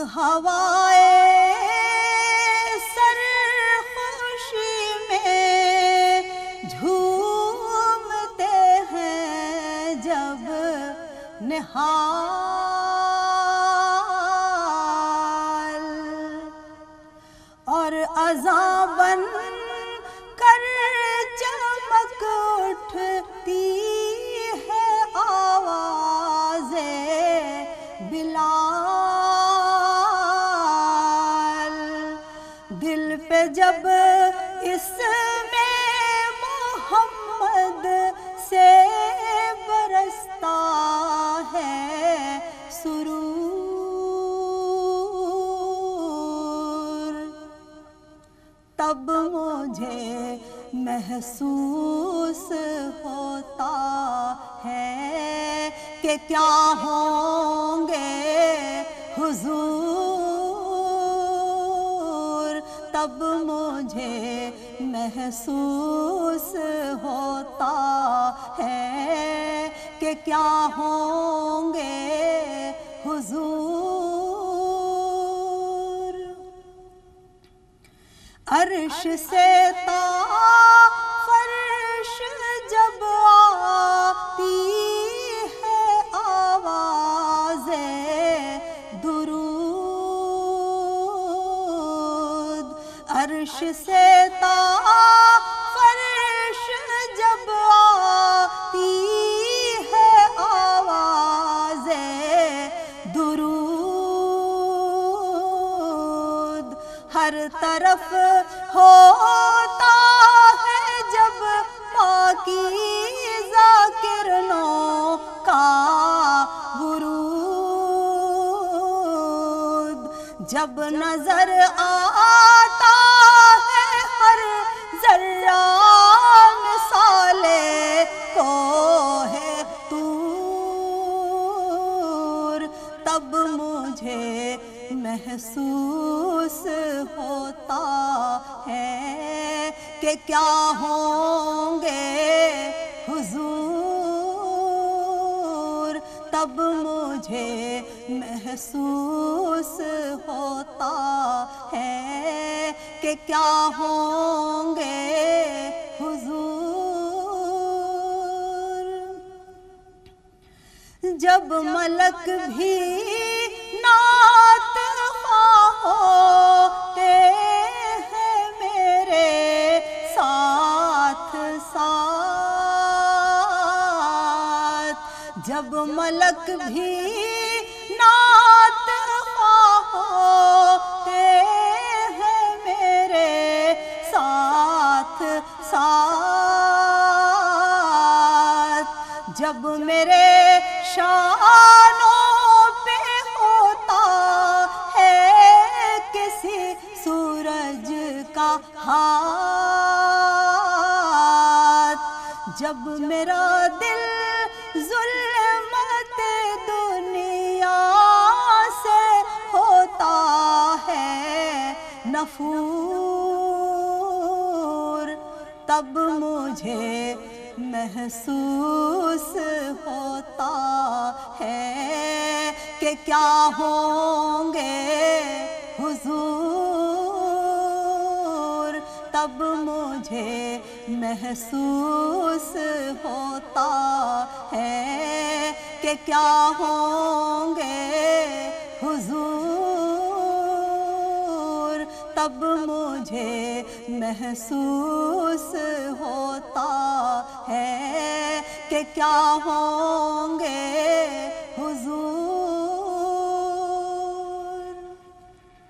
ہوائے سر خوشی میں جھومتے ہیں جب نہال اور ازاں دل پہ جب اس میں محمد سے برستا ہے سرور، تب مجھے محسوس ہوتا ہے کہ کیا ہوں گے حضور۔ تب مجھے محسوس ہوتا ہے کہ کیا ہوں گے حضور۔ عرش سے تا عرش سے تا، فرش جب آتی ہے آواز درود، ہر طرف ہوتا ہے جب پاکیزہ کرنوں کا ورود۔ جب نظر آتا ذرہ مثال کو ہے تور۔ تب مجھے محسوس ہوتا ہے کہ کیا ہوں گے حضور۔ تب مجھے محسوس ہوتا ہے کہ کیا ہوں گے حضور؟ جب ملک بھی نعت ہوتے ہیں میرے ساتھ ساتھ، جب ملک بھی نعت خواہ ہوتے جب میرے شانوں پہ ہوتا ہے کسی سورج کا ہاتھ، جب میرا دل ظلمت دنیا سے ہوتا ہے، نفور تب مجھے محسوس ہوتا ہے کہ کیا ہوں گے حضور۔ تب مجھے محسوس ہوتا ہے کہ کیا ہوں گے تب مجھے محسوس ہوتا ہے کہ کیا ہوں گے